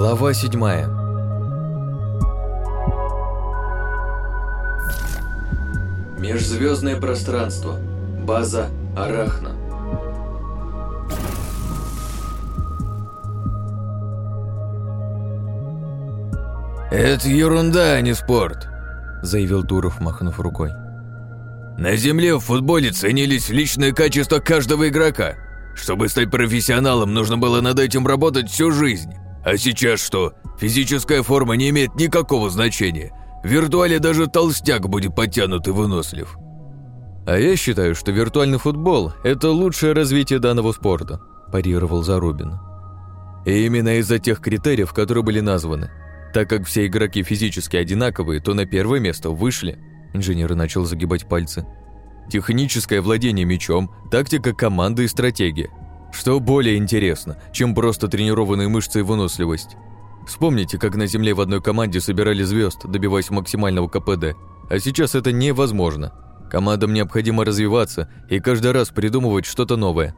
Глава седьмая Межзвездное пространство. База Арахна. «Это ерунда, а не спорт», — заявил Туров, махнув рукой. «На Земле в футболе ценились личные качества каждого игрока. Чтобы стать профессионалом, нужно было над этим работать всю жизнь. А сейчас что? Физическая форма не имеет никакого значения. В виртуале даже толстяк будет подтянут и вынослив». «А я считаю, что виртуальный футбол – это лучшее развитие данного спорта», – парировал Зарубин. «И именно из-за тех критериев, которые были названы. Так как все игроки физически одинаковые, то на первое место вышли. Инженер начал загибать пальцы. Техническое владение мечом, тактика команды и стратегия. Что более интересно, чем просто тренированные мышцы и выносливость. Вспомните, как на Земле в одной команде собирали звезд, добиваясь максимального КПД. А сейчас это невозможно. Командам необходимо развиваться и каждый раз придумывать что-то новое.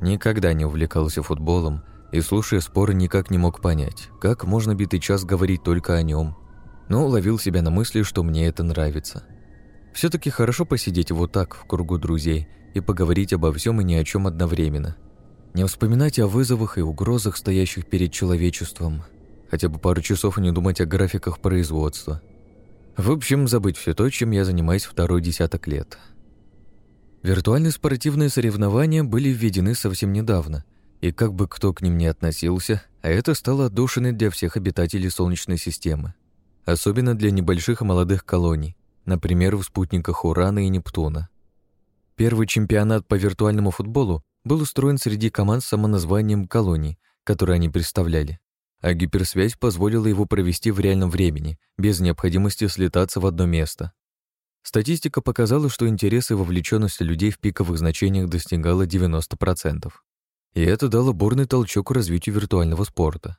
Никогда не увлекался футболом, и, слушая споры, никак не мог понять, как можно битый час говорить только о нем. Но ловил себя на мысли, что мне это нравится. все таки хорошо посидеть вот так, в кругу друзей, и поговорить обо всем и ни о чем одновременно. Не вспоминать о вызовах и угрозах, стоящих перед человечеством. Хотя бы пару часов и не думать о графиках производства. В общем, забыть все то, чем я занимаюсь второй десяток лет. Виртуальные спортивные соревнования были введены совсем недавно – и как бы кто к ним ни относился, а это стало отдушиной для всех обитателей Солнечной системы. Особенно для небольших и молодых колоний, например, в спутниках Урана и Нептуна. Первый чемпионат по виртуальному футболу был устроен среди команд с самоназванием колоний, которые они представляли, а гиперсвязь позволила его провести в реальном времени, без необходимости слетаться в одно место. Статистика показала, что интерес и вовлеченность людей в пиковых значениях достигала 90%. И это дало бурный толчок развитию виртуального спорта.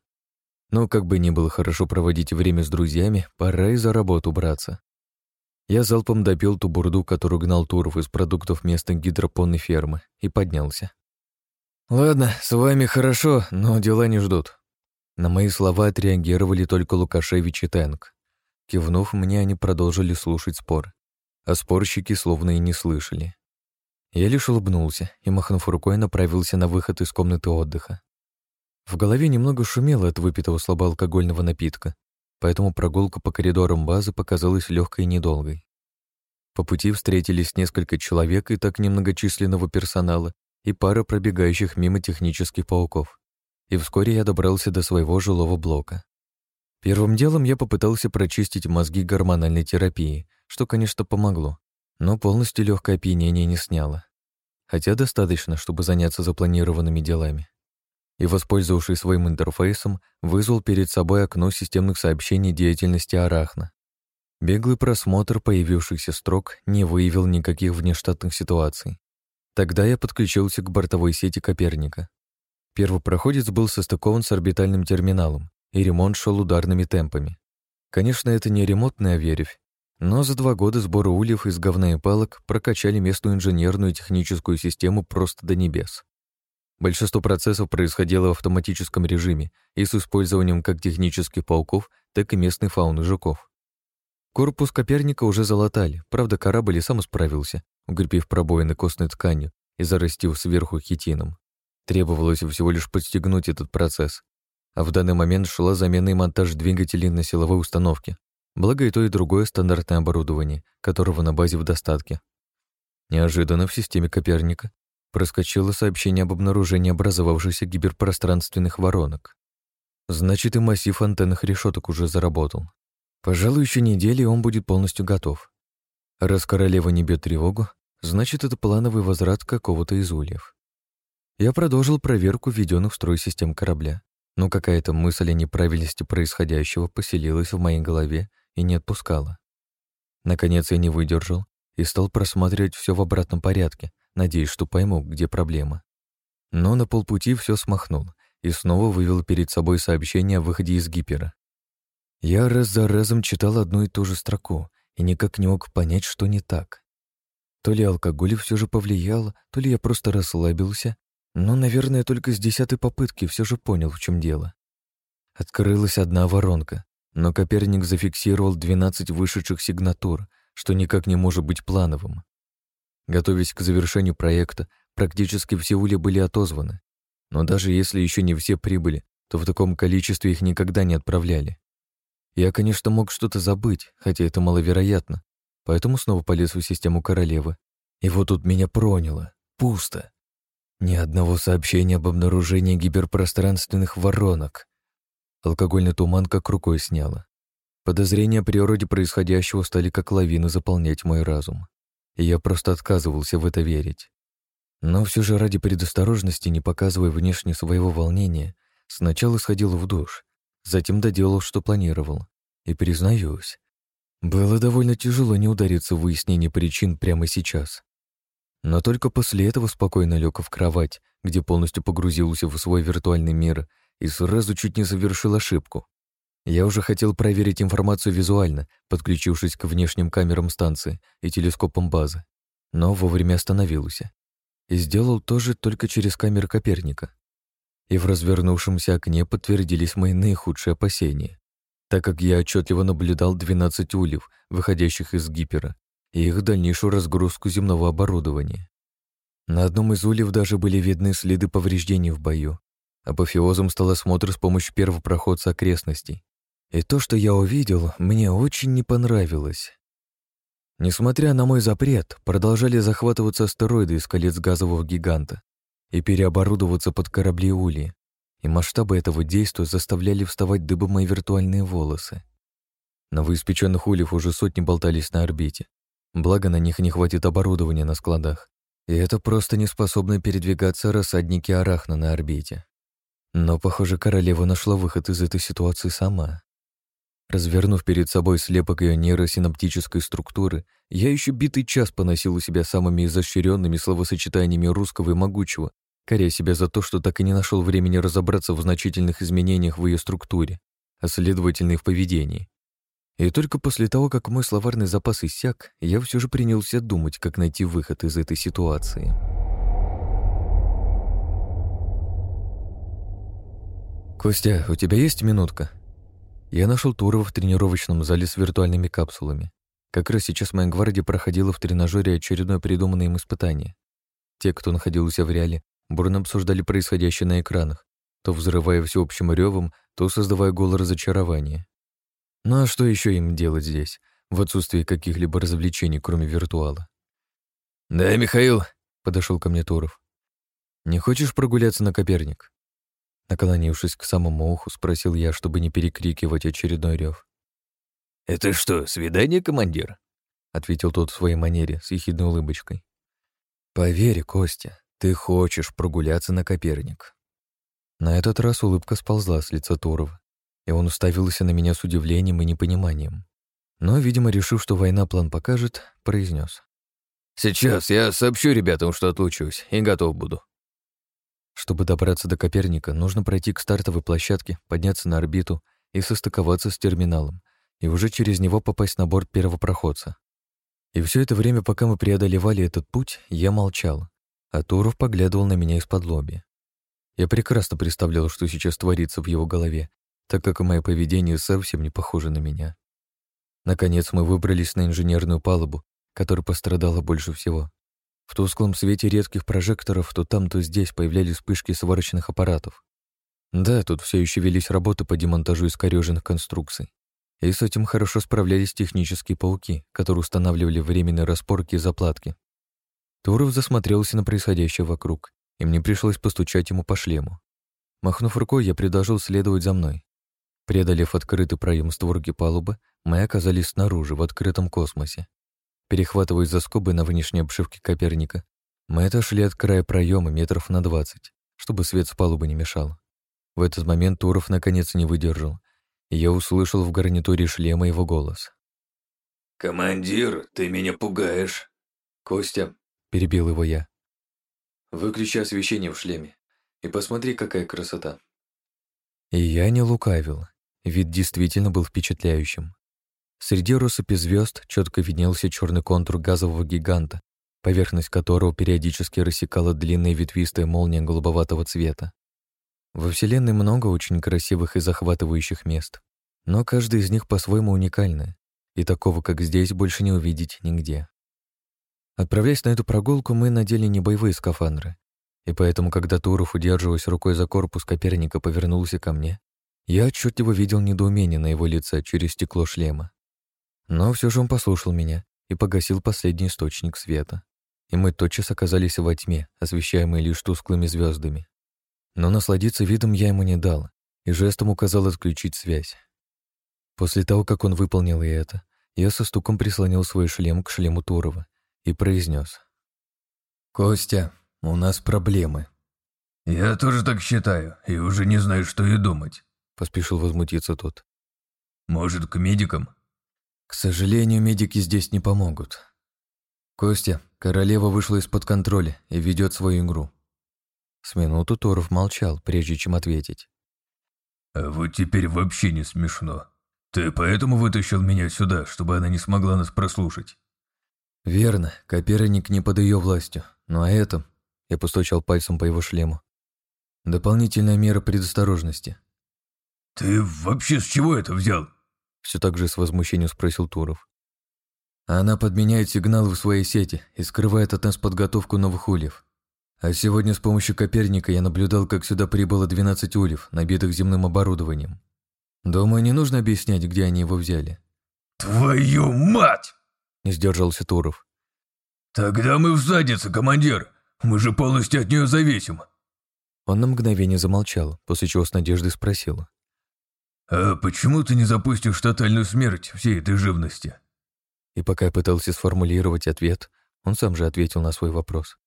Но как бы ни было хорошо проводить время с друзьями, пора и за работу браться. Я залпом допил ту бурду, которую гнал Туров из продуктов местной гидропонной фермы, и поднялся. «Ладно, с вами хорошо, но дела не ждут». На мои слова отреагировали только Лукашевич и Тэнк. Кивнув мне, они продолжили слушать спор, а спорщики словно и не слышали. Я лишь улыбнулся и, махнув рукой, направился на выход из комнаты отдыха. В голове немного шумело от выпитого слабоалкогольного напитка, поэтому прогулка по коридорам базы показалась легкой и недолгой. По пути встретились несколько человек и так немногочисленного персонала и пара пробегающих мимо технических пауков. И вскоре я добрался до своего жилого блока. Первым делом я попытался прочистить мозги гормональной терапии, что, конечно, помогло но полностью легкое опьянение не сняло. Хотя достаточно, чтобы заняться запланированными делами. И, воспользовавшись своим интерфейсом, вызвал перед собой окно системных сообщений деятельности Арахна. Беглый просмотр появившихся строк не выявил никаких внештатных ситуаций. Тогда я подключился к бортовой сети Коперника. Первый проходец был состыкован с орбитальным терминалом, и ремонт шел ударными темпами. Конечно, это не ремонтная веревь, но за два года сбора ульев из говна и палок прокачали местную инженерную и техническую систему просто до небес. Большинство процессов происходило в автоматическом режиме и с использованием как технических пауков, так и местной фауны жуков. Корпус Коперника уже залатали, правда, корабль и сам справился, укрепив пробоины костной тканью и зарастив сверху хитином. Требовалось всего лишь подстегнуть этот процесс. А в данный момент шла замена и монтаж двигателей на силовой установке, Благо и то, и другое стандартное оборудование, которого на базе в достатке. Неожиданно в системе Коперника проскочило сообщение об обнаружении образовавшихся гиперпространственных воронок. Значит, и массив антенных решеток уже заработал. Пожалуй, еще недели он будет полностью готов. Раз королева не бьет тревогу, значит, это плановый возврат какого-то из ульев. Я продолжил проверку введенных в строй систем корабля, но какая-то мысль о неправильности происходящего поселилась в моей голове и не отпускала. Наконец я не выдержал и стал просматривать все в обратном порядке, надеясь, что пойму, где проблема. Но на полпути все смахнул и снова вывел перед собой сообщение о выходе из гипера. Я раз за разом читал одну и ту же строку и никак не мог понять, что не так. То ли алкоголь все же повлиял, то ли я просто расслабился, но, наверное, только с десятой попытки все же понял, в чем дело. Открылась одна воронка, но Коперник зафиксировал 12 вышедших сигнатур, что никак не может быть плановым. Готовясь к завершению проекта, практически все ули были отозваны. Но даже если еще не все прибыли, то в таком количестве их никогда не отправляли. Я, конечно, мог что-то забыть, хотя это маловероятно, поэтому снова полез в систему королевы. И вот тут меня проняло. Пусто. Ни одного сообщения об обнаружении гиперпространственных воронок. Алкогольный туман как рукой сняло. Подозрения о природе происходящего стали как лавины заполнять мой разум. И я просто отказывался в это верить. Но все же ради предосторожности, не показывая внешне своего волнения, сначала сходил в душ, затем доделал, что планировал. И признаюсь, было довольно тяжело не удариться в выяснение причин прямо сейчас. Но только после этого спокойно лег в кровать, где полностью погрузился в свой виртуальный мир и сразу чуть не совершил ошибку. Я уже хотел проверить информацию визуально, подключившись к внешним камерам станции и телескопам базы, но вовремя остановился. И сделал то же только через камеры Коперника. И в развернувшемся окне подтвердились мои наихудшие опасения, так как я отчетливо наблюдал 12 ульев, выходящих из гипера, и их дальнейшую разгрузку земного оборудования. На одном из ульев даже были видны следы повреждений в бою, Апофеозом стал осмотр с помощью первопроходца окрестностей. И то, что я увидел, мне очень не понравилось. Несмотря на мой запрет, продолжали захватываться астероиды из колец газового гиганта и переоборудоваться под корабли Ули, и масштабы этого действия заставляли вставать дыбы мои виртуальные волосы. Новоиспеченных ульев уже сотни болтались на орбите. Благо, на них не хватит оборудования на складах, и это просто не способны передвигаться рассадники арахна на орбите. Но, похоже, королева нашла выход из этой ситуации сама. Развернув перед собой слепок ее нейросинаптической структуры, я еще битый час поносил у себя самыми изощренными словосочетаниями русского и могучего, коря себя за то, что так и не нашел времени разобраться в значительных изменениях в ее структуре, а следовательно и в поведении. И только после того, как мой словарный запас иссяк, я все же принялся думать, как найти выход из этой ситуации. «Костя, у тебя есть минутка?» Я нашел Турова в тренировочном зале с виртуальными капсулами. Как раз сейчас моя гвардия проходила в тренажере очередное придуманное им испытание. Те, кто находился в реале, бурно обсуждали происходящее на экранах, то взрывая всеобщим ревом, то создавая гол разочарования. Ну а что еще им делать здесь, в отсутствии каких-либо развлечений, кроме виртуала? «Да, Михаил», — подошел ко мне Туров. «Не хочешь прогуляться на Коперник?» Наклонившись к самому уху, спросил я, чтобы не перекрикивать очередной рев. «Это что, свидание, командир?» — ответил тот в своей манере с ехидной улыбочкой. «Поверь, Костя, ты хочешь прогуляться на Коперник». На этот раз улыбка сползла с лица Турова, и он уставился на меня с удивлением и непониманием. Но, видимо, решив, что война план покажет, произнес: «Сейчас я сообщу ребятам, что отлучусь, и готов буду». Чтобы добраться до Коперника, нужно пройти к стартовой площадке, подняться на орбиту и состыковаться с терминалом, и уже через него попасть на борт первого проходца. И все это время, пока мы преодолевали этот путь, я молчал, а Туров поглядывал на меня из-под лоби. Я прекрасно представлял, что сейчас творится в его голове, так как мое поведение совсем не похоже на меня. Наконец мы выбрались на инженерную палубу, которая пострадала больше всего. В тусклом свете редких прожекторов то там, то здесь появлялись вспышки сварочных аппаратов. Да, тут все еще велись работы по демонтажу искореженных конструкций. И с этим хорошо справлялись технические пауки, которые устанавливали временные распорки и заплатки. Туров засмотрелся на происходящее вокруг, и мне пришлось постучать ему по шлему. Махнув рукой, я предложил следовать за мной. Преодолев открытый проем створки палубы, мы оказались снаружи, в открытом космосе. Перехватывая за скобы на внешней обшивке Коперника, мы отошли от края проема метров на двадцать, чтобы свет с палубы не мешал. В этот момент Туров наконец не выдержал, и я услышал в гарнитуре шлема его голос. «Командир, ты меня пугаешь!» «Костя», — перебил его я, — «выключи освещение в шлеме и посмотри, какая красота». И я не лукавил. Вид действительно был впечатляющим. Среди россыпи звезд четко виднелся черный контур газового гиганта, поверхность которого периодически рассекала длинная ветвистая молния голубоватого цвета. Во Вселенной много очень красивых и захватывающих мест, но каждый из них по-своему уникальный, и такого, как здесь, больше не увидеть нигде. Отправляясь на эту прогулку, мы надели не боевые скафандры, и поэтому, когда Туров, удерживаясь рукой за корпус Коперника, повернулся ко мне, я отчетливо видел недоумение на его лице через стекло шлема. Но все же он послушал меня и погасил последний источник света, и мы тотчас оказались во тьме, освещаемой лишь тусклыми звездами. Но насладиться видом я ему не дал и жестом указал отключить связь. После того, как он выполнил и это, я со стуком прислонил свой шлем к шлему Турова и произнес: «Костя, у нас проблемы». «Я тоже так считаю, и уже не знаю, что и думать», — поспешил возмутиться тот. «Может, к медикам?» «К сожалению, медики здесь не помогут. Костя, королева вышла из-под контроля и ведет свою игру. С минуту Торов молчал, прежде чем ответить. «А вот теперь вообще не смешно. Ты поэтому вытащил меня сюда, чтобы она не смогла нас прослушать?» «Верно, Коперник не под ее властью. Но а это...» Я постучал пальцем по его шлему. «Дополнительная мера предосторожности». «Ты вообще с чего это взял?» Все так же с возмущением спросил Туров. Она подменяет сигналы в своей сети и скрывает от нас подготовку новых ульев. А сегодня с помощью Коперника я наблюдал, как сюда прибыло 12 ульев, набитых земным оборудованием. Думаю, не нужно объяснять, где они его взяли. «Твою мать!» — не сдержался Туров. «Тогда мы в заднице, командир! Мы же полностью от нее зависим!» Он на мгновение замолчал, после чего с надеждой спросил. «А почему ты не запустишь тотальную смерть всей этой живности?» И пока я пытался сформулировать ответ, он сам же ответил на свой вопрос.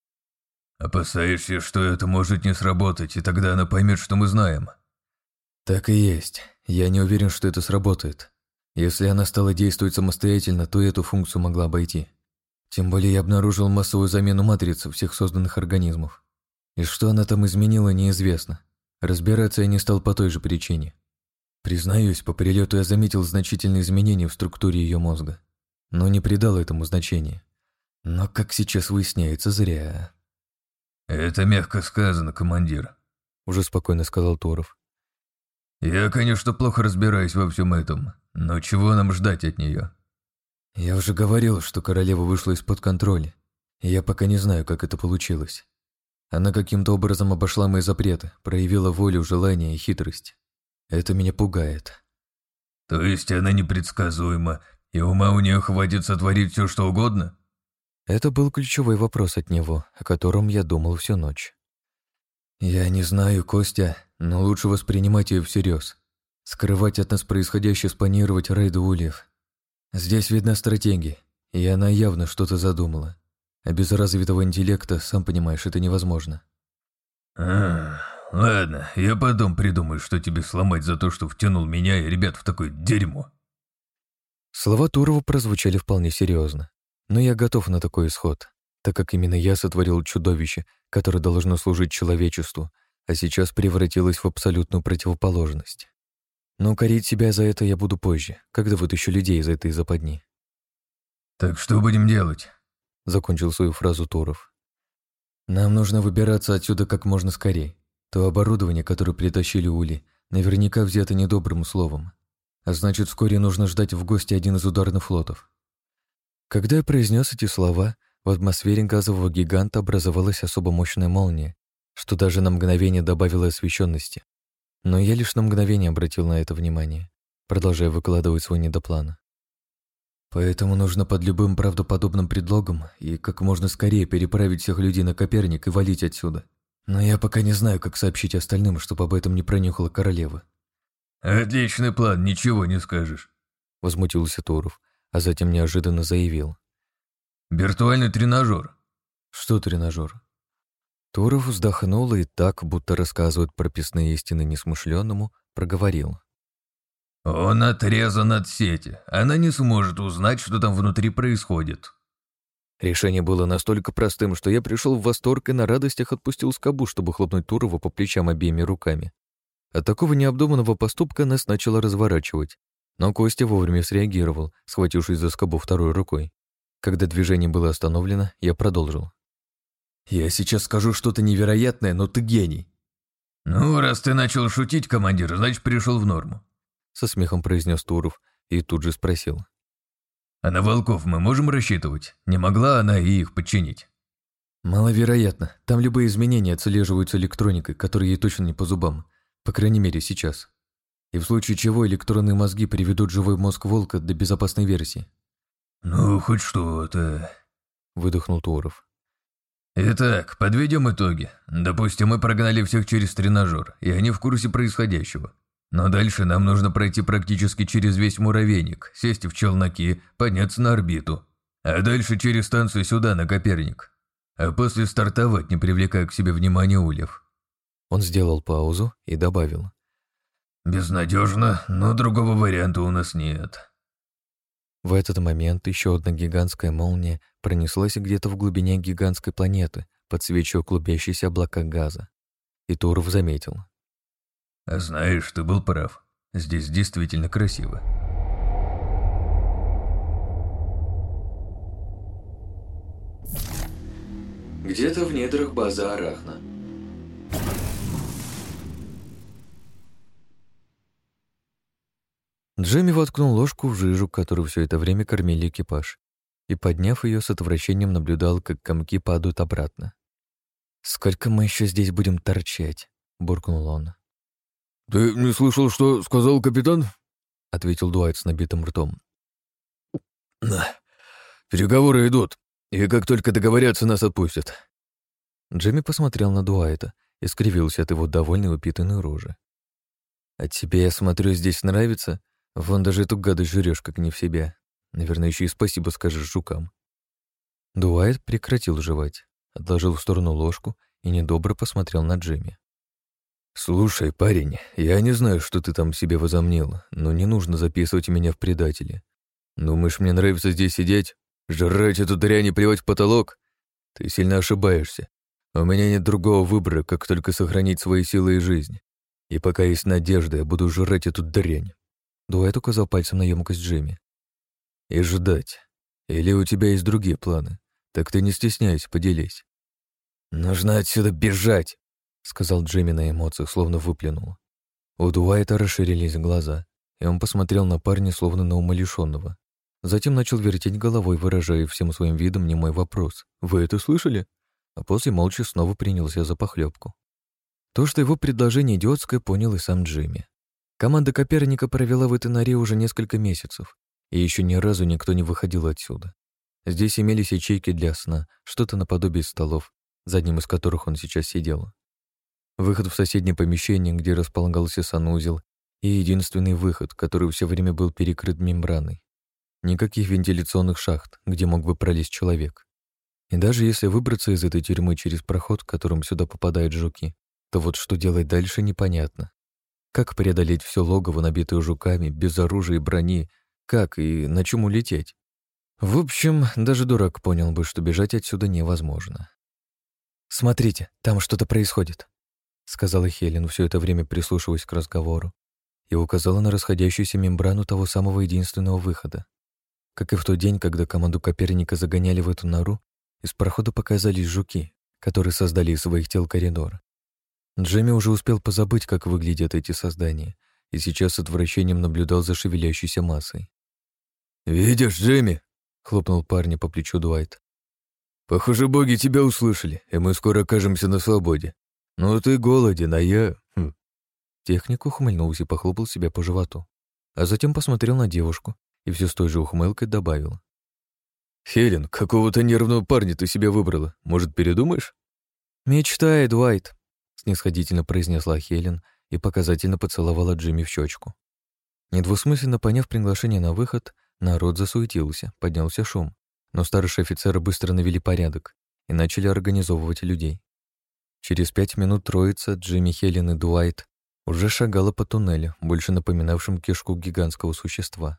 «Опасаешься, что это может не сработать, и тогда она поймет, что мы знаем?» «Так и есть. Я не уверен, что это сработает. Если она стала действовать самостоятельно, то эту функцию могла обойти. Тем более я обнаружил массовую замену матрицы всех созданных организмов. И что она там изменила, неизвестно. Разбираться я не стал по той же причине. Признаюсь, по прилету я заметил значительные изменения в структуре ее мозга, но не придал этому значения. Но, как сейчас выясняется, зря. «Это мягко сказано, командир», — уже спокойно сказал Туров. «Я, конечно, плохо разбираюсь во всем этом, но чего нам ждать от нее?» «Я уже говорил, что королева вышла из-под контроля, и я пока не знаю, как это получилось. Она каким-то образом обошла мои запреты, проявила волю, желание и хитрость. Это меня пугает». «То есть она непредсказуема, и ума у нее хватит сотворить все, что угодно?» Это был ключевой вопрос от него, о котором я думал всю ночь. «Я не знаю, Костя, но лучше воспринимать ее всерьез. Скрывать от нас происходящее, спанировать рейд ульев. Здесь видна стратегия, и она явно что-то задумала. А без развитого интеллекта, сам понимаешь, это невозможно». «А, ладно, я потом придумаю, что тебе сломать за то, что втянул меня и ребят в такое дерьмо». Слова Турова прозвучали вполне серьезно. Но я готов на такой исход, так как именно я сотворил чудовище, которое должно служить человечеству, а сейчас превратилось в абсолютную противоположность. Но корить себя за это я буду позже, когда вытащу людей из этой западни. «Так что будем делать?» — закончил свою фразу Туров. «Нам нужно выбираться отсюда как можно скорее. То оборудование, которое притащили Ули, наверняка взято недобрым словом. А значит, вскоре нужно ждать в гости один из ударных флотов. Когда я произнес эти слова, в атмосфере газового гиганта образовалась особо мощная молния, что даже на мгновение добавило освещенности. Но я лишь на мгновение обратил на это внимание, продолжая выкладывать свой недоплан. Поэтому нужно под любым правдоподобным предлогом и как можно скорее переправить всех людей на Коперник и валить отсюда. Но я пока не знаю, как сообщить остальным, чтобы об этом не пронюхала королева. «Отличный план, ничего не скажешь», — возмутился Туров а затем неожиданно заявил. «Виртуальный тренажер». «Что тренажер?» Туров вздохнул и так, будто рассказывает прописные истины несмышленному, проговорил. «Он отрезан от сети. Она не сможет узнать, что там внутри происходит». Решение было настолько простым, что я пришел в восторг и на радостях отпустил скобу, чтобы хлопнуть Турова по плечам обеими руками. От такого необдуманного поступка нас начало разворачивать, но Костя вовремя среагировал, схватившись за скобу второй рукой. Когда движение было остановлено, я продолжил. «Я сейчас скажу что-то невероятное, но ты гений!» «Ну, раз ты начал шутить, командир, значит, пришел в норму», — со смехом произнес Туров и тут же спросил. «А на волков мы можем рассчитывать? Не могла она и их подчинить?» «Маловероятно. Там любые изменения отслеживаются электроникой, которая ей точно не по зубам. По крайней мере, сейчас. И в случае чего электронные мозги приведут живой мозг волка до безопасной версии». «Ну, хоть что-то», — выдохнул Туров. «Итак, подведем итоги. Допустим, мы прогнали всех через тренажер, и они в курсе происходящего. Но дальше нам нужно пройти практически через весь муравейник, сесть в челноки, подняться на орбиту. А дальше через станцию сюда, на Коперник. А после стартовать, не привлекая к себе внимания ульев». Он сделал паузу и добавил. «Безнадежно, но другого варианта у нас нет». В этот момент еще одна гигантская молния пронеслась где-то в глубине гигантской планеты, подсвечивая клубящиеся облака газа. И Туров заметил. «А знаешь, ты был прав. Здесь действительно красиво». Где-то в недрах базы Арахна. Джемми воткнул ложку в жижу, которую все это время кормили экипаж, и, подняв ее, с отвращением наблюдал, как комки падают обратно. «Сколько мы еще здесь будем торчать?» — буркнул он. «Ты не слышал, что сказал капитан?» — ответил Дуайт с набитым ртом. «Переговоры идут, и как только договорятся, нас отпустят». Джемми посмотрел на Дуайта и скривился от его довольной упитанной рожи. «А тебе, я смотрю, здесь нравится?» Вон даже эту гадость жрешь, как не в себя. Наверное, еще и спасибо скажешь жукам. Дуайт прекратил жевать, отложил в сторону ложку и недобро посмотрел на Джимми. «Слушай, парень, я не знаю, что ты там себе возомнил, но не нужно записывать меня в предатели. Думаешь, мне нравится здесь сидеть, жрать эту дрянь и плевать в потолок? Ты сильно ошибаешься. У меня нет другого выбора, как только сохранить свои силы и жизнь. И пока есть надежда, я буду жрать эту дрянь. Дуайт указал пальцем на емкость Джимми. «И ждать. Или у тебя есть другие планы? Так ты не стесняйся, поделись». «Нужно отсюда бежать», — сказал Джимми на эмоциях, словно выплюнул. У Дуайта расширились глаза, и он посмотрел на парня, словно на умалишенного. Затем начал вертеть головой, выражая всем своим видом немой вопрос. «Вы это слышали?» А после молча снова принялся за похлебку. То, что его предложение идиотское, понял и сам Джимми. Команда Коперника провела в этой норе уже несколько месяцев, и еще ни разу никто не выходил отсюда. Здесь имелись ячейки для сна, что-то наподобие столов, за одним из которых он сейчас сидел. Выход в соседнее помещение, где располагался санузел, и единственный выход, который все время был перекрыт мембраной. Никаких вентиляционных шахт, где мог бы пролезть человек. И даже если выбраться из этой тюрьмы через проход, которым сюда попадают жуки, то вот что делать дальше непонятно. Как преодолеть все логово, набитое жуками, без оружия и брони? Как и на чем улететь? В общем, даже дурак понял бы, что бежать отсюда невозможно. «Смотрите, там что-то происходит», — сказала Хелен, все это время прислушиваясь к разговору, и указала на расходящуюся мембрану того самого единственного выхода. Как и в тот день, когда команду Коперника загоняли в эту нору, из прохода показались жуки, которые создали из своих тел коридор. Джемми уже успел позабыть, как выглядят эти создания, и сейчас с отвращением наблюдал за шевелящейся массой. «Видишь, Джемми?» — хлопнул парня по плечу Дуайт. «Похоже, боги тебя услышали, и мы скоро окажемся на свободе. Ну ты голоден, а я...» хм. Техник ухмыльнулся и похлопал себя по животу, а затем посмотрел на девушку и все с той же ухмылкой добавил. «Хелен, какого-то нервного парня ты себе выбрала. Может, передумаешь?» «Мечтай, Дуайт», снисходительно произнесла Хелен и показательно поцеловала Джимми в щечку. Недвусмысленно поняв приглашение на выход, народ засуетился, поднялся шум, но старшие офицеры быстро навели порядок и начали организовывать людей. Через пять минут троица, Джимми, Хелен и Дуайт, уже шагала по туннелю, больше напоминавшим кишку гигантского существа.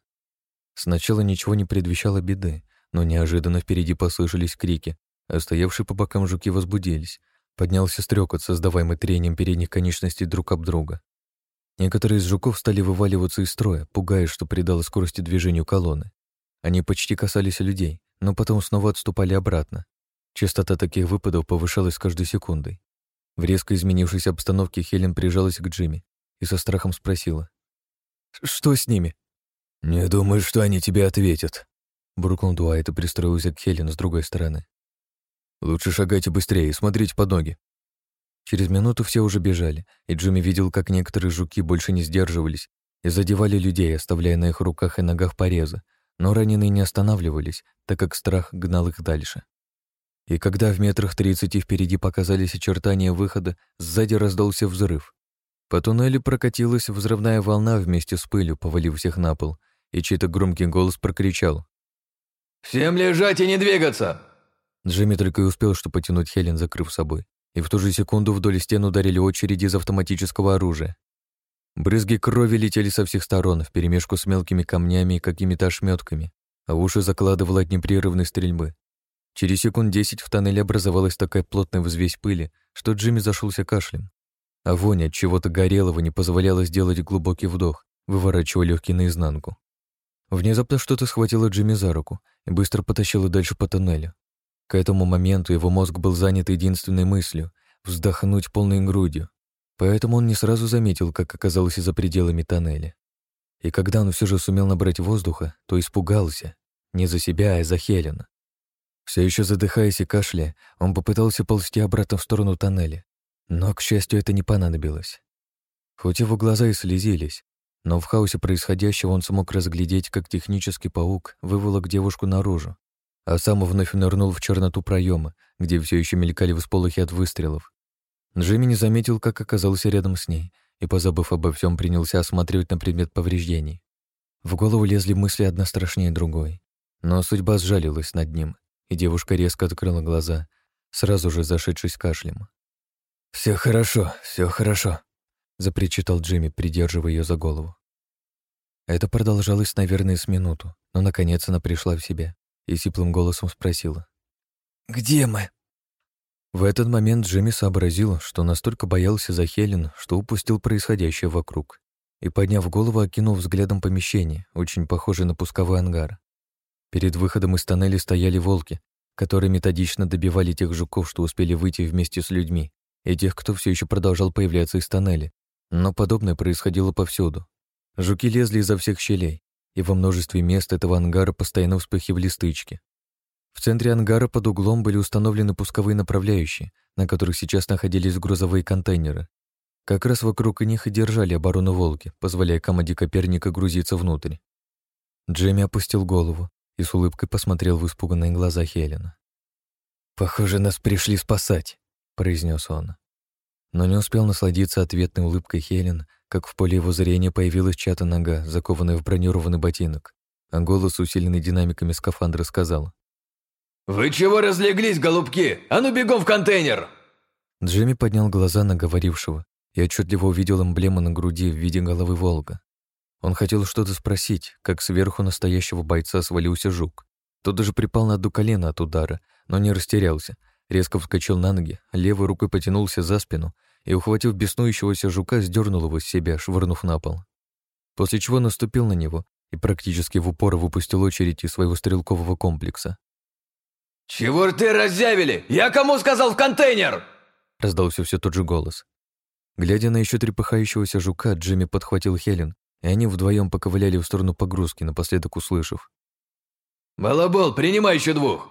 Сначала ничего не предвещало беды, но неожиданно впереди послышались крики, а стоявшие по бокам жуки возбудились, Поднялся стрекот, создаваемый трением передних конечностей друг об друга. Некоторые из жуков стали вываливаться из строя, пугая, что придало скорости движению колонны. Они почти касались людей, но потом снова отступали обратно. Частота таких выпадов повышалась с каждой секундой. В резко изменившейся обстановке Хелен прижалась к Джимми и со страхом спросила. «Что с ними?» «Не думаю, что они тебе ответят», — буркнул Дуайт и пристроился к Хелен с другой стороны. «Лучше шагайте быстрее и смотрите под ноги». Через минуту все уже бежали, и Джимми видел, как некоторые жуки больше не сдерживались и задевали людей, оставляя на их руках и ногах порезы, но раненые не останавливались, так как страх гнал их дальше. И когда в метрах тридцати впереди показались очертания выхода, сзади раздался взрыв. По туннелю прокатилась взрывная волна вместе с пылью, повалив всех на пол, и чей-то громкий голос прокричал. «Всем лежать и не двигаться!» Джимми только и успел, что потянуть Хелен, закрыв собой, и в ту же секунду вдоль стен ударили очереди из автоматического оружия. Брызги крови летели со всех сторон, вперемешку с мелкими камнями и какими-то ошметками, а уши закладывало от непрерывной стрельбы. Через секунд десять в тоннеле образовалась такая плотная взвесь пыли, что Джимми зашелся кашлем. А вонь от чего-то горелого не позволяла сделать глубокий вдох, выворачивая легкие наизнанку. Внезапно что-то схватило Джимми за руку и быстро потащило дальше по тоннелю. К этому моменту его мозг был занят единственной мыслью — вздохнуть полной грудью. Поэтому он не сразу заметил, как оказался за пределами тоннеля. И когда он все же сумел набрать воздуха, то испугался. Не за себя, а за Хелена. Все еще задыхаясь и кашляя, он попытался ползти обратно в сторону тоннеля. Но, к счастью, это не понадобилось. Хоть его глаза и слезились, но в хаосе происходящего он смог разглядеть, как технический паук выволок девушку наружу, а сам вновь нырнул в черноту проема, где все еще мелькали всполохи от выстрелов. Джимми не заметил, как оказался рядом с ней, и, позабыв обо всем, принялся осматривать на предмет повреждений. В голову лезли мысли одна страшнее другой. Но судьба сжалилась над ним, и девушка резко открыла глаза, сразу же зашедшись кашлем. Все хорошо, все хорошо», — запричитал Джимми, придерживая ее за голову. Это продолжалось, наверное, с минуту, но, наконец, она пришла в себя и сиплым голосом спросила. «Где мы?» В этот момент Джимми сообразил, что настолько боялся за Хелен, что упустил происходящее вокруг, и, подняв голову, окинул взглядом помещение, очень похожее на пусковой ангар. Перед выходом из тоннеля стояли волки, которые методично добивали тех жуков, что успели выйти вместе с людьми, и тех, кто все еще продолжал появляться из тоннеля. Но подобное происходило повсюду. Жуки лезли изо всех щелей, и во множестве мест этого ангара постоянно вспыхивали стычки. В центре ангара под углом были установлены пусковые направляющие, на которых сейчас находились грузовые контейнеры. Как раз вокруг них и держали оборону волки, позволяя команде Коперника грузиться внутрь. Джейми опустил голову и с улыбкой посмотрел в испуганные глаза Хелена. «Похоже, нас пришли спасать», — произнес он. Но не успел насладиться ответной улыбкой Хелен, как в поле его зрения появилась чья-то нога, закованная в бронированный ботинок, а голос, усиленный динамиками скафандра, сказал «Вы чего разлеглись, голубки? А ну бегом в контейнер!» Джимми поднял глаза на говорившего и отчетливо увидел эмблему на груди в виде головы волка. Он хотел что-то спросить, как сверху настоящего бойца свалился жук. Тот даже припал на одно колено от удара, но не растерялся. Резко вскочил на ноги, левой рукой потянулся за спину и, ухватив беснующегося жука, сдернул его с себя, швырнув на пол. После чего наступил на него и практически в упор выпустил очередь из своего стрелкового комплекса. «Чего ты разъявили? Я кому сказал в контейнер?» Раздался все тот же голос. Глядя на еще трепыхающегося жука, Джимми подхватил Хелен, и они вдвоем поковыляли в сторону погрузки, напоследок услышав. «Балабол, принимай еще двух!»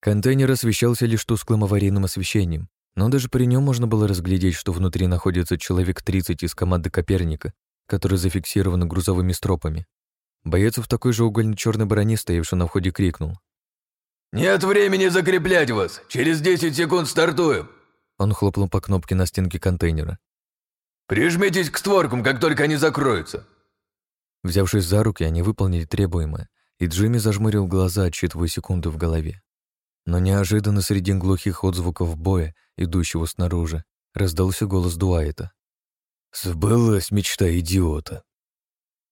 Контейнер освещался лишь тусклым аварийным освещением, но даже при нем можно было разглядеть, что внутри находится человек 30 из команды Коперника, который зафиксирован грузовыми стропами. Боец в такой же угольно-черной броне, стоявший на входе, крикнул. «Нет времени закреплять вас! Через 10 секунд стартуем!» Он хлопнул по кнопке на стенке контейнера. «Прижмитесь к створкам, как только они закроются!» Взявшись за руки, они выполнили требуемое, и Джимми зажмурил глаза, отсчитывая секунды в голове. Но неожиданно среди глухих отзвуков боя, идущего снаружи, раздался голос Дуайта. «Сбылась мечта идиота!»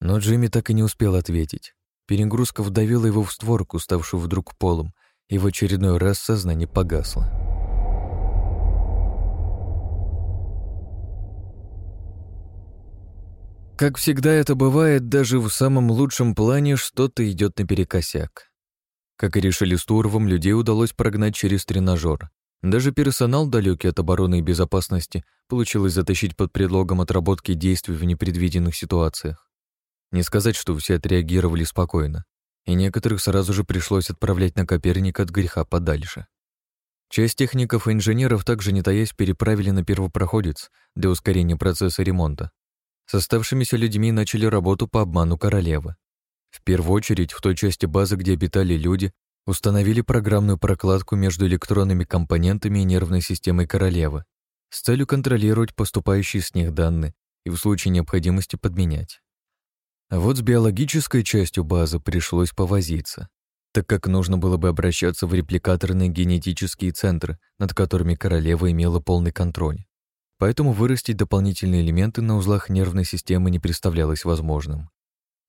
Но Джимми так и не успел ответить. Перегрузка вдавила его в створку, ставшую вдруг полом, и в очередной раз сознание погасло. Как всегда это бывает, даже в самом лучшем плане что-то идет наперекосяк. Как и решили с Туровым, людей удалось прогнать через тренажер, Даже персонал, далекий от обороны и безопасности, получилось затащить под предлогом отработки действий в непредвиденных ситуациях. Не сказать, что все отреагировали спокойно, и некоторых сразу же пришлось отправлять на Коперник от греха подальше. Часть техников и инженеров также не таясь переправили на первопроходец для ускорения процесса ремонта. С оставшимися людьми начали работу по обману королевы. В первую очередь, в той части базы, где обитали люди, установили программную прокладку между электронными компонентами и нервной системой королевы с целью контролировать поступающие с них данные и в случае необходимости подменять. А вот с биологической частью базы пришлось повозиться, так как нужно было бы обращаться в репликаторные генетические центры, над которыми королева имела полный контроль. Поэтому вырастить дополнительные элементы на узлах нервной системы не представлялось возможным.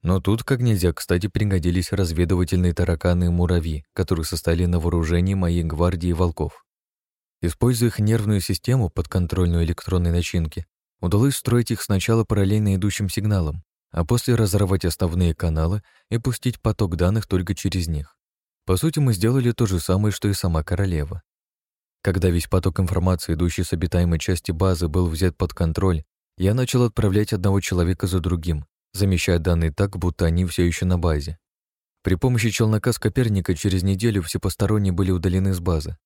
Но тут как нельзя кстати пригодились разведывательные тараканы и муравьи, которые состояли на вооружении моей гвардии волков. Используя их нервную систему под контрольную электронной начинки, удалось строить их сначала параллельно идущим сигналам, а после разорвать основные каналы и пустить поток данных только через них. По сути, мы сделали то же самое, что и сама королева. Когда весь поток информации, идущий с обитаемой части базы, был взят под контроль, я начал отправлять одного человека за другим, замещая данные так, будто они все еще на базе. При помощи челнока с Коперника через неделю все посторонние были удалены с базы,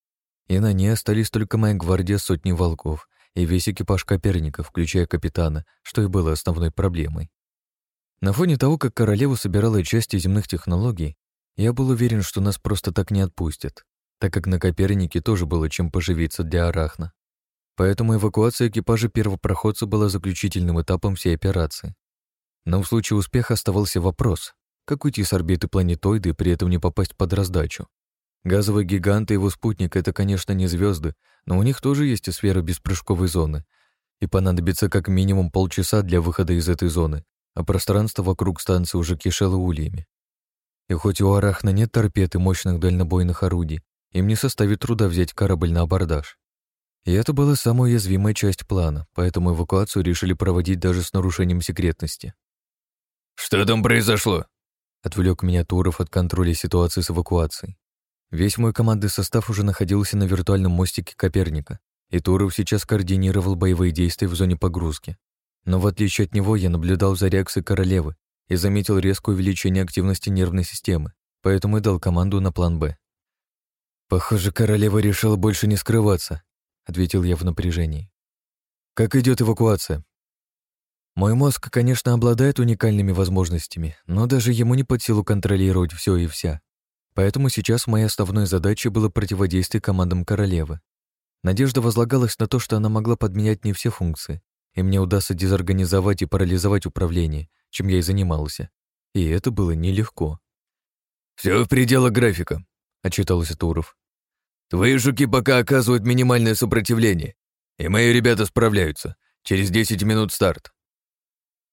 и на ней остались только моя гвардия сотни волков и весь экипаж Коперника, включая капитана, что и было основной проблемой. На фоне того, как королева собирала части земных технологий, я был уверен, что нас просто так не отпустят так как на Копернике тоже было чем поживиться для Арахна. Поэтому эвакуация экипажа первопроходца была заключительным этапом всей операции. Но в случае успеха оставался вопрос, как уйти с орбиты планетоиды и при этом не попасть под раздачу. Газовый гигант и его спутник — это, конечно, не звезды, но у них тоже есть и сфера беспрыжковой зоны, и понадобится как минимум полчаса для выхода из этой зоны, а пространство вокруг станции уже кишело ульями. И хоть у Арахна нет торпед и мощных дальнобойных орудий, им не составит труда взять корабль на абордаж. И это была самая уязвимая часть плана, поэтому эвакуацию решили проводить даже с нарушением секретности. «Что там произошло?» Отвлек меня Туров от контроля ситуации с эвакуацией. Весь мой командный состав уже находился на виртуальном мостике Коперника, и Туров сейчас координировал боевые действия в зоне погрузки. Но в отличие от него я наблюдал за реакцией королевы и заметил резкое увеличение активности нервной системы, поэтому и дал команду на план «Б». «Похоже, королева решила больше не скрываться», — ответил я в напряжении. «Как идет эвакуация?» Мой мозг, конечно, обладает уникальными возможностями, но даже ему не под силу контролировать все и вся. Поэтому сейчас моей основной задачей было противодействие командам королевы. Надежда возлагалась на то, что она могла подменять не все функции, и мне удастся дезорганизовать и парализовать управление, чем я и занимался. И это было нелегко. Все в пределах графика», — отчитался Туров. Твои жуки пока оказывают минимальное сопротивление, и мои ребята справляются. Через 10 минут старт.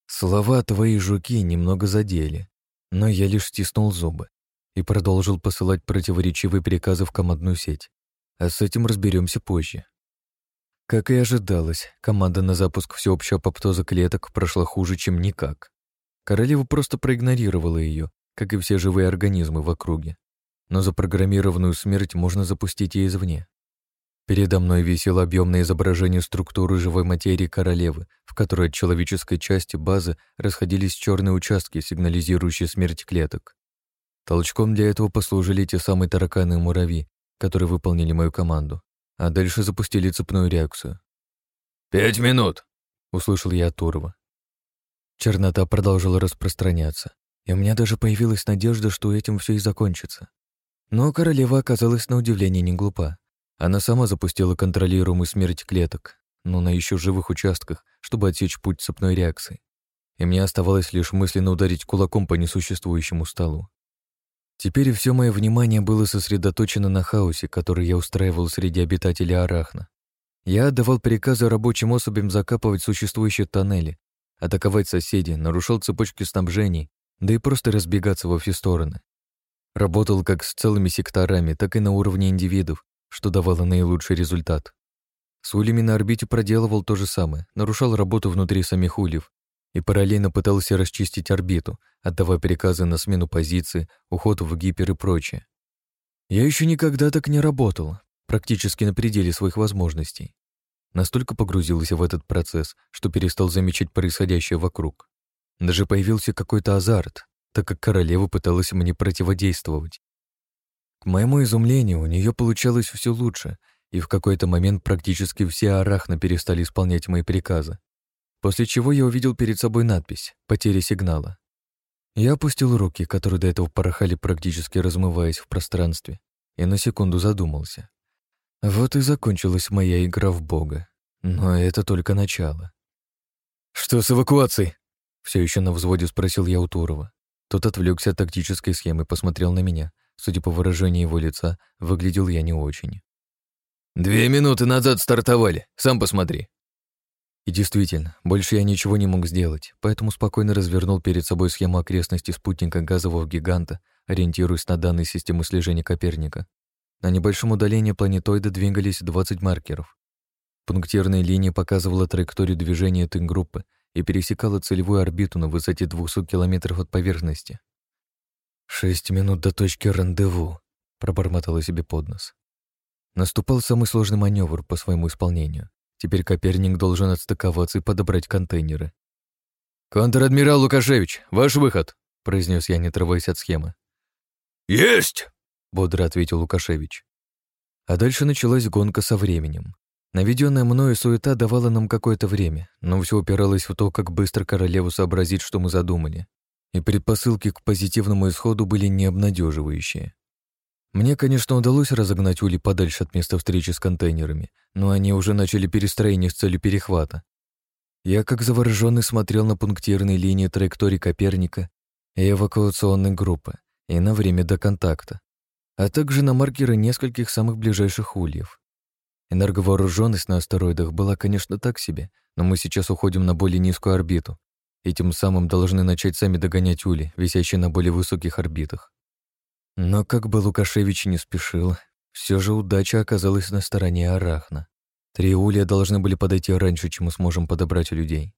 Слова «твои жуки» немного задели, но я лишь стиснул зубы и продолжил посылать противоречивые приказы в командную сеть. А с этим разберемся позже. Как и ожидалось, команда на запуск всеобщего поптоза клеток прошла хуже, чем никак. Королева просто проигнорировала ее, как и все живые организмы в округе но запрограммированную смерть можно запустить и извне. Передо мной висело объемное изображение структуры живой материи королевы, в которой от человеческой части базы расходились черные участки, сигнализирующие смерть клеток. Толчком для этого послужили те самые тараканы и муравьи, которые выполнили мою команду, а дальше запустили цепную реакцию. «Пять минут!» — услышал я от Турова. Чернота продолжила распространяться, и у меня даже появилась надежда, что этим все и закончится. Но королева оказалась на удивление не глупа. Она сама запустила контролируемую смерть клеток, но на еще живых участках, чтобы отсечь путь цепной реакции. И мне оставалось лишь мысленно ударить кулаком по несуществующему столу. Теперь все мое внимание было сосредоточено на хаосе, который я устраивал среди обитателей Арахна. Я отдавал приказы рабочим особям закапывать существующие тоннели, атаковать соседей, нарушал цепочки снабжений, да и просто разбегаться во все стороны. Работал как с целыми секторами, так и на уровне индивидов, что давало наилучший результат. С улями на орбите проделывал то же самое, нарушал работу внутри самих ульев и параллельно пытался расчистить орбиту, отдавая приказы на смену позиции, уход в гипер и прочее. Я еще никогда так не работал, практически на пределе своих возможностей. Настолько погрузился в этот процесс, что перестал замечать происходящее вокруг. Даже появился какой-то азарт, так как королева пыталась мне противодействовать. К моему изумлению, у нее получалось все лучше, и в какой-то момент практически все арахны перестали исполнять мои приказы. После чего я увидел перед собой надпись «Потеря сигнала». Я опустил руки, которые до этого порхали практически размываясь в пространстве, и на секунду задумался. Вот и закончилась моя игра в бога. Но это только начало. «Что с эвакуацией?» — все еще на взводе спросил я у Турова. Тот отвлекся от тактической схемы, посмотрел на меня. Судя по выражению его лица, выглядел я не очень. «Две минуты назад стартовали, сам посмотри». И действительно, больше я ничего не мог сделать, поэтому спокойно развернул перед собой схему окрестности спутника газового гиганта, ориентируясь на данные системы слежения Коперника. На небольшом удалении планетоида двигались 20 маркеров. Пунктирная линия показывала траекторию движения этой группы, и пересекала целевую орбиту на высоте 200 километров от поверхности. «Шесть минут до точки рандеву», — пробормотала себе под нос. Наступал самый сложный маневр по своему исполнению. Теперь Коперник должен отстыковаться и подобрать контейнеры. «Контр-адмирал Лукашевич, ваш выход!» — произнес я, не отрываясь от схемы. «Есть!» — бодро ответил Лукашевич. А дальше началась гонка со временем. Наведенная мною суета давала нам какое-то время, но все упиралось в то, как быстро королеву сообразить, что мы задумали. И предпосылки к позитивному исходу были необнадеживающие. Мне, конечно, удалось разогнать Ули подальше от места встречи с контейнерами, но они уже начали перестроение с целью перехвата. Я, как завороженный, смотрел на пунктирные линии траектории Коперника и эвакуационной группы, и на время до контакта, а также на маркеры нескольких самых ближайших ульев. Энерговооруженность на астероидах была, конечно, так себе, но мы сейчас уходим на более низкую орбиту, и тем самым должны начать сами догонять ули, висящие на более высоких орбитах. Но как бы Лукашевич не спешил, все же удача оказалась на стороне Арахна. Три улья должны были подойти раньше, чем мы сможем подобрать людей.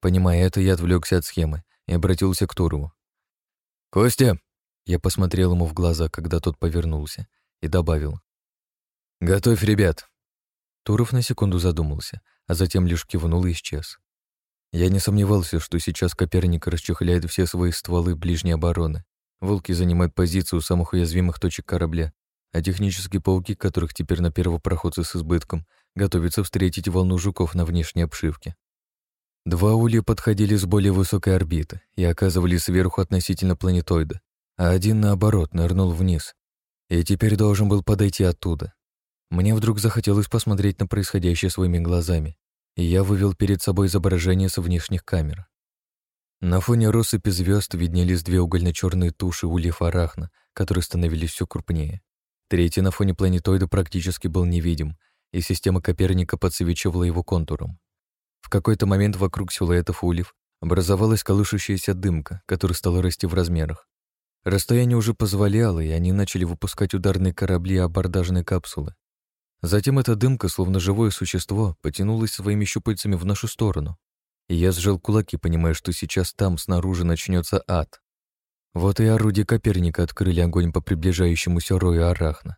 Понимая это, я отвлекся от схемы и обратился к Турову. «Костя!» Я посмотрел ему в глаза, когда тот повернулся, и добавил. «Готовь ребят, Туров на секунду задумался, а затем лишь кивнул и исчез. Я не сомневался, что сейчас Коперник расчехляет все свои стволы ближней обороны. Волки занимают позицию у самых уязвимых точек корабля, а технические пауки, которых теперь на первопроходцы с избытком, готовятся встретить волну жуков на внешней обшивке. Два улья подходили с более высокой орбиты и оказывались сверху относительно планетоида, а один, наоборот, нырнул вниз. И теперь должен был подойти оттуда. Мне вдруг захотелось посмотреть на происходящее своими глазами, и я вывел перед собой изображение со внешних камер. На фоне россыпи звезд виднелись две угольно-черные туши ульев арахна, которые становились все крупнее. Третий на фоне планетоида практически был невидим, и система Коперника подсвечивала его контуром. В какой-то момент вокруг силуэтов ульев образовалась колышущаяся дымка, которая стала расти в размерах. Расстояние уже позволяло, и они начали выпускать ударные корабли и абордажные капсулы. Затем эта дымка, словно живое существо, потянулась своими щупальцами в нашу сторону. И я сжал кулаки, понимая, что сейчас там, снаружи, начнется ад. Вот и орудия Коперника открыли огонь по приближающемуся рою Арахна.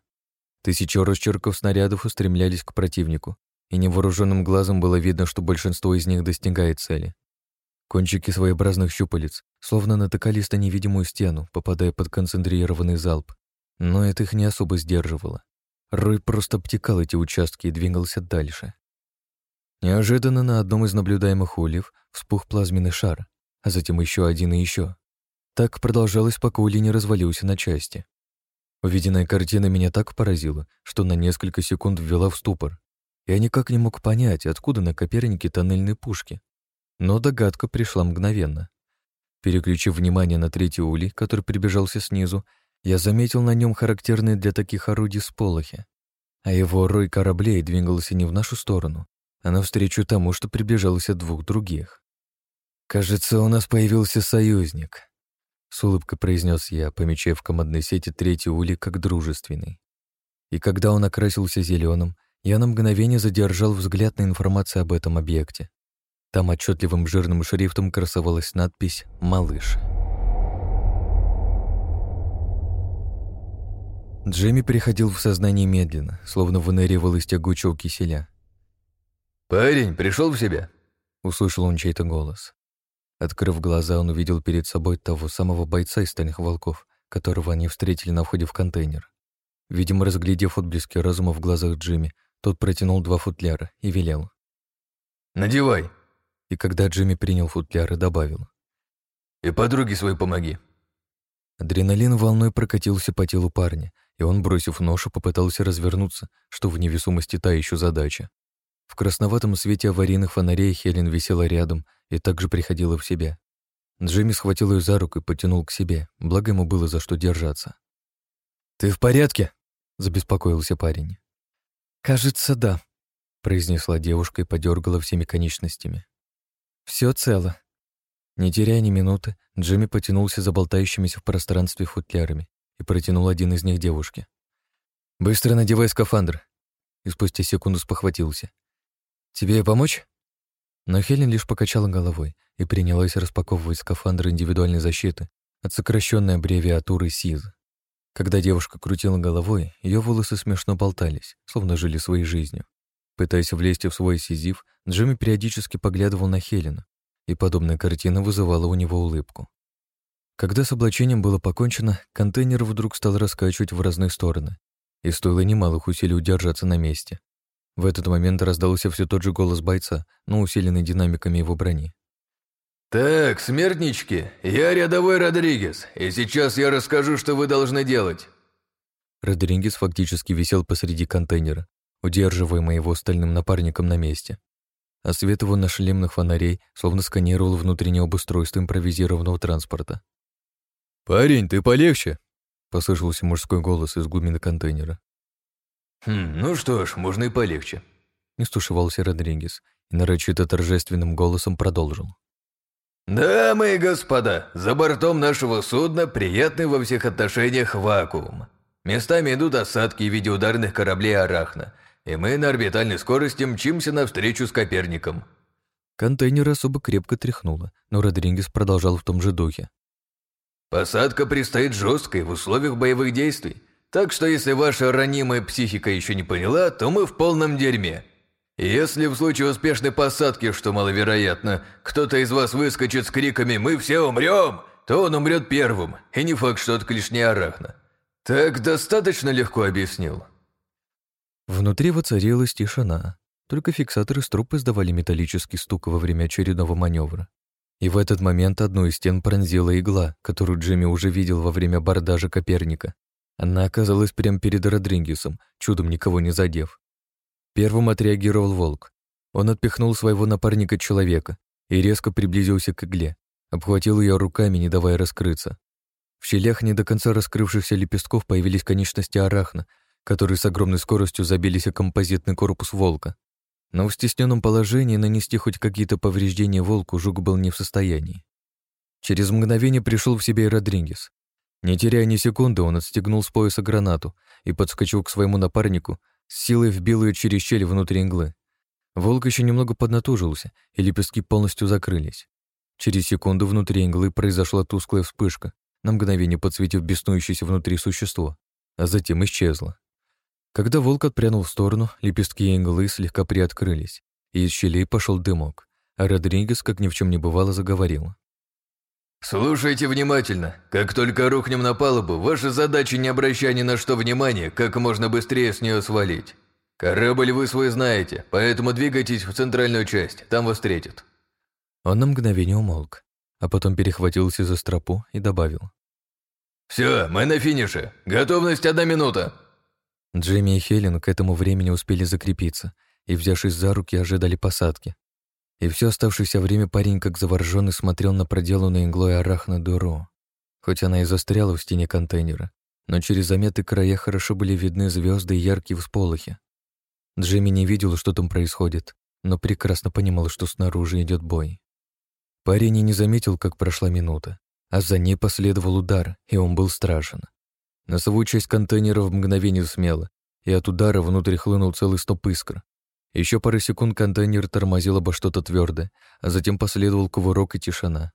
Тысячи росчерков снарядов устремлялись к противнику, и невооруженным глазом было видно, что большинство из них достигает цели. Кончики своеобразных щупалец словно натыкались на невидимую стену, попадая под концентрированный залп, но это их не особо сдерживало. Рой просто обтекал эти участки и двигался дальше. Неожиданно на одном из наблюдаемых ульев вспух плазменный шар, а затем еще один и еще. Так продолжалось, пока улей не развалился на части. Увиденная картина меня так поразила, что на несколько секунд ввела в ступор. Я никак не мог понять, откуда на Копернике тоннельные пушки. Но догадка пришла мгновенно. Переключив внимание на третий улей, который прибежался снизу, я заметил на нем характерные для таких орудий сполохи, а его рой кораблей двигался не в нашу сторону, а навстречу тому, что приближалось от двух других. «Кажется, у нас появился союзник», — с улыбкой произнес я, помечая в командной сети третий улик как дружественный. И когда он окрасился зеленым, я на мгновение задержал взгляд на информацию об этом объекте. Там отчетливым жирным шрифтом красовалась надпись «Малыш». Сознание медленно, словно выныривал из тягучего киселя. «Парень, пришел в себя?» — услышал он чей-то голос. Открыв глаза, он увидел перед собой того самого бойца из стальных волков, которого они встретили на входе в контейнер. Видимо, разглядев отблески разума в глазах Джимми, тот протянул два футляра и велел. «Надевай!» И когда Джимми принял футляр добавил. «И подруге своей помоги!» Адреналин волной прокатился по телу парня, и он, бросив ношу, попытался развернуться, что в невесомости та еще задача. В красноватом свете аварийных фонарей Хелен висела рядом и также приходила в себя. Джимми схватил ее за руку и потянул к себе, благо ему было за что держаться. «Ты в порядке?» — забеспокоился парень. «Кажется, да», — произнесла девушка и подергала всеми конечностями. Все цело». Не теряя ни минуты, Джимми потянулся за болтающимися в пространстве футлярами и протянул один из них девушке. «Быстро надевай скафандр!» И спустя секунду спохватился. «Тебе помочь?» Но Хелен лишь покачала головой и принялась распаковывать скафандр индивидуальной защиты от сокращенной аббревиатуры СИЗ. Когда девушка крутила головой, ее волосы смешно болтались, словно жили своей жизнью. Пытаясь влезть в свой сизив, Джимми периодически поглядывал на Хелену, и подобная картина вызывала у него улыбку. Когда с облачением было покончено, контейнер вдруг стал раскачивать в разные стороны, и стоило немалых усилий удержаться на месте. В этот момент раздался все тот же голос бойца, но усиленный динамиками его брони. «Так, смертнички, я рядовой Родригес, и сейчас я расскажу, что вы должны делать». Родригес фактически висел посреди контейнера, удерживаемый его стальным напарником на месте. А свет его на шлемных фонарей словно сканировал внутреннее обустройство импровизированного транспорта. «Парень, ты полегче!» — послышался мужской голос из глубины контейнера. «Хм, ну что ж, можно и полегче», — не стушевался Родригес и нарочито торжественным голосом продолжил. «Дамы и господа, за бортом нашего судна приятный во всех отношениях вакуум. Местами идут осадки в виде ударных кораблей «Арахна», и мы на орбитальной скорости мчимся навстречу с Коперником». Контейнер особо крепко тряхнуло, но Родригес продолжал в том же духе. «Посадка предстоит жесткой в условиях боевых действий, так что если ваша ранимая психика еще не поняла, то мы в полном дерьме. Если в случае успешной посадки, что маловероятно, кто-то из вас выскочит с криками «Мы все умрем!», то он умрет первым, и не факт, что это клешня арахна. Так достаточно легко объяснил. Внутри воцарилась тишина. Только фиксаторы с труп издавали металлический стук во время очередного маневра. И в этот момент одну из стен пронзила игла, которую Джимми уже видел во время бордажа Коперника. Она оказалась прямо перед Родригесом, чудом никого не задев. Первым отреагировал волк. Он отпихнул своего напарника-человека и резко приблизился к игле, обхватил ее руками, не давая раскрыться. В щелях не до конца раскрывшихся лепестков появились конечности арахна, которые с огромной скоростью забились о композитный корпус волка. Но в стесненном положении нанести хоть какие-то повреждения волку жук был не в состоянии. Через мгновение пришел в себя и Родригес. Не теряя ни секунды, он отстегнул с пояса гранату и подскочил к своему напарнику, с силой вбил ее через щель внутри иглы. Волк еще немного поднатужился, и лепестки полностью закрылись. Через секунду внутри иглы произошла тусклая вспышка, на мгновение подсветив беснующееся внутри существо, а затем исчезла. Когда волк отпрянул в сторону, лепестки иглы слегка приоткрылись, и из щелей пошел дымок, а Родригес, как ни в чем не бывало, заговорил. «Слушайте внимательно. Как только рухнем на палубу, ваша задача не обращать ни на что внимания, как можно быстрее с нее свалить. Корабль вы свой знаете, поэтому двигайтесь в центральную часть, там вас встретят». Он на мгновение умолк, а потом перехватился за стропу и добавил. «Все, мы на финише. Готовность одна минута». Джимми и Хелен к этому времени успели закрепиться и, взявшись за руки, ожидали посадки. И все оставшееся время парень, как завороженный, смотрел на проделанную иглой арахна дыру. Хоть она и застряла в стене контейнера, но через заметы края хорошо были видны звезды и яркие всполохи. Джимми не видел, что там происходит, но прекрасно понимал, что снаружи идет бой. Парень и не заметил, как прошла минута, а за ней последовал удар, и он был страшен. Носовую часть контейнера в мгновение смело, и от удара внутрь хлынул целый стоп искр. Еще пару секунд контейнер тормозил обо что-то твердое, а затем последовал кувырок и тишина.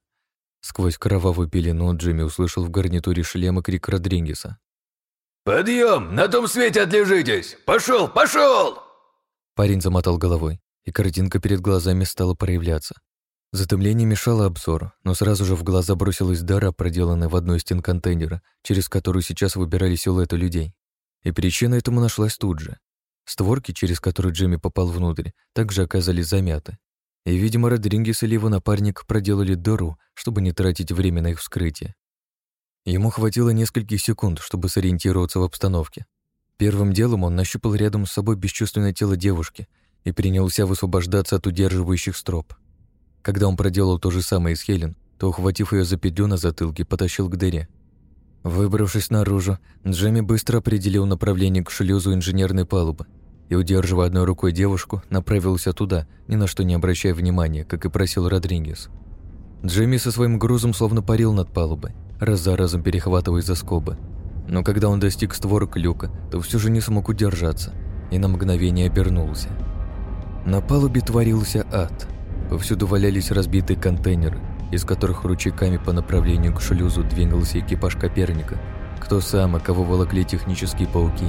Сквозь кровавую пелену Джимми услышал в гарнитуре шлема крик Родригеса. «Подъем! На том свете отлежитесь! Пошел, пошел!» Парень замотал головой, и картинка перед глазами стала проявляться. Затемление мешало обзору, но сразу же в глаза бросилась дыра, проделанная в одной из стен контейнера, через которую сейчас выбирали силуэты людей. И причина этому нашлась тут же. Створки, через которые Джимми попал внутрь, также оказались замяты. И, видимо, Родрингес или его напарник проделали дыру, чтобы не тратить время на их вскрытие. Ему хватило нескольких секунд, чтобы сориентироваться в обстановке. Первым делом он нащупал рядом с собой бесчувственное тело девушки и принялся высвобождаться от удерживающих строп. Когда он проделал то же самое с Хелен, то, ухватив ее за петлю на затылке, потащил к дыре. Выбравшись наружу, Джемми быстро определил направление к шлюзу инженерной палубы и, удерживая одной рукой девушку, направился туда, ни на что не обращая внимания, как и просил Родригес. Джемми со своим грузом словно парил над палубой, раз за разом перехватывая за скобы. Но когда он достиг створок люка, то все же не смог удержаться и на мгновение обернулся. На палубе творился ад. Повсюду валялись разбитые контейнеры, из которых ручейками по направлению к шлюзу двигался экипаж Коперника. Кто сам, а кого волокли технические пауки.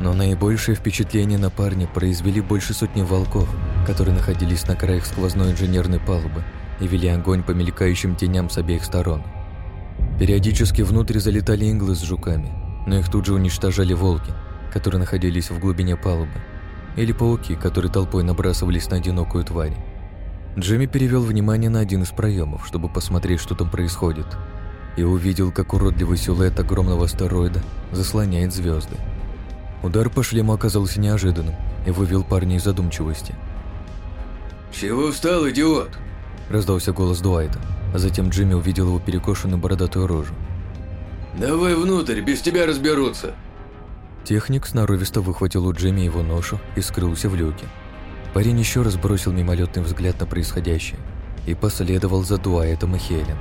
Но наибольшее впечатление на парня произвели больше сотни волков, которые находились на краях сквозной инженерной палубы и вели огонь по мелькающим теням с обеих сторон. Периодически внутрь залетали инглы с жуками, но их тут же уничтожали волки, которые находились в глубине палубы, или пауки, которые толпой набрасывались на одинокую тварь. Джимми перевел внимание на один из проемов, чтобы посмотреть, что там происходит, и увидел, как уродливый силуэт огромного астероида заслоняет звезды. Удар по шлему оказался неожиданным и вывел парня из задумчивости. «Чего встал, идиот?» – раздался голос Дуайта, а затем Джимми увидел его перекошенную бородатую рожу. «Давай внутрь, без тебя разберутся!» Техник сноровисто выхватил у Джимми его ношу и скрылся в люке. Парень еще раз бросил мимолетный взгляд на происходящее и последовал за Дуайтом и Хелен.